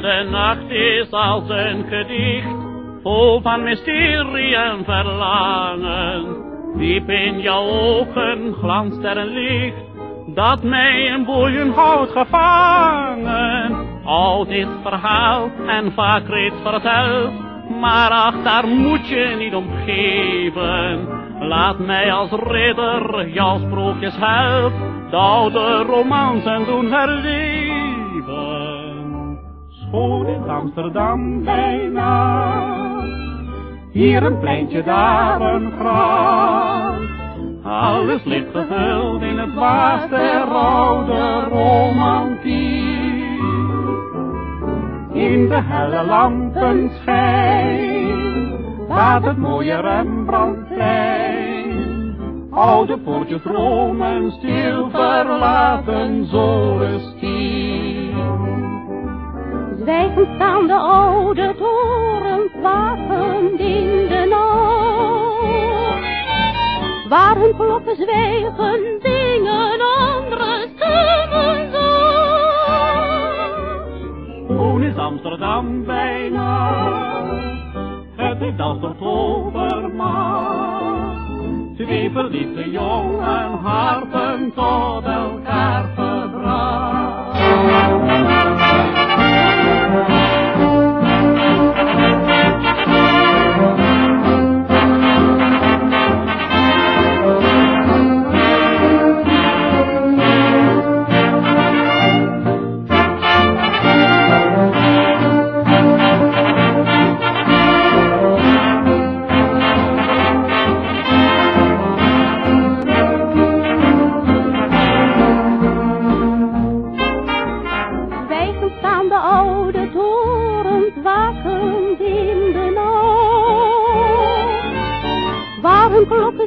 de nacht is als een gedicht, vol van mysterie en verlangen. Diep in jouw ogen glanst er een licht, dat mij in boeien houdt gevangen. Oud is verhaal en vaak reeds verteld, maar ach, daar moet je niet om geven. Laat mij als ridder jouw sprookjes helpen, de oude romansen doen herleven. Amsterdam bijna, hier een pleintje, daar een graf. Alles ligt gevuld in het waas der oude romantiek. In de helle lampen schijn, laat het mooie Rembrandtplein. Oude poortjes dromen stil verlaten, zo rustiek. Zwijgend staan de oude torens wakend in de nacht. Waar hun klokken zwijgen, zingen andere stemmen zacht. Schoon is Amsterdam bijna, het is als tot overmacht. Twee verliefde jongen harten tot elkaar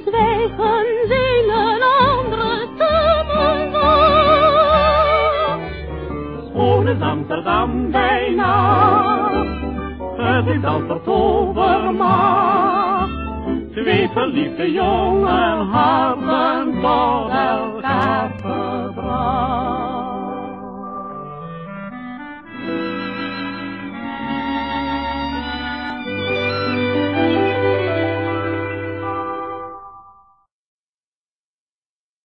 zwijgen, zingen andere zacht. Schoon is Amsterdam bijna, het is als overmacht. Twee verliefde jongen harten